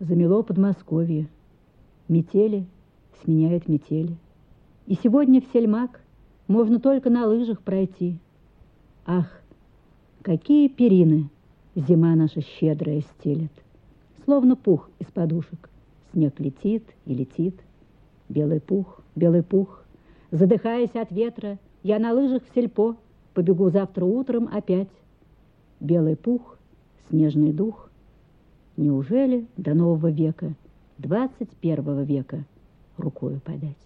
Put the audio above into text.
Замело Подмосковье. Метели сменяют метели. И сегодня в Сельмак можно только на лыжах пройти. Ах, какие перины зима наша щедрая стелет. Словно пух из подушек. Снег летит и летит. Белый пух, белый пух. Задыхаясь от ветра, я на лыжах в сельпо побегу завтра утром опять. Белый пух, снежный дух, Неужели до нового века, двадцать первого века, рукою подать?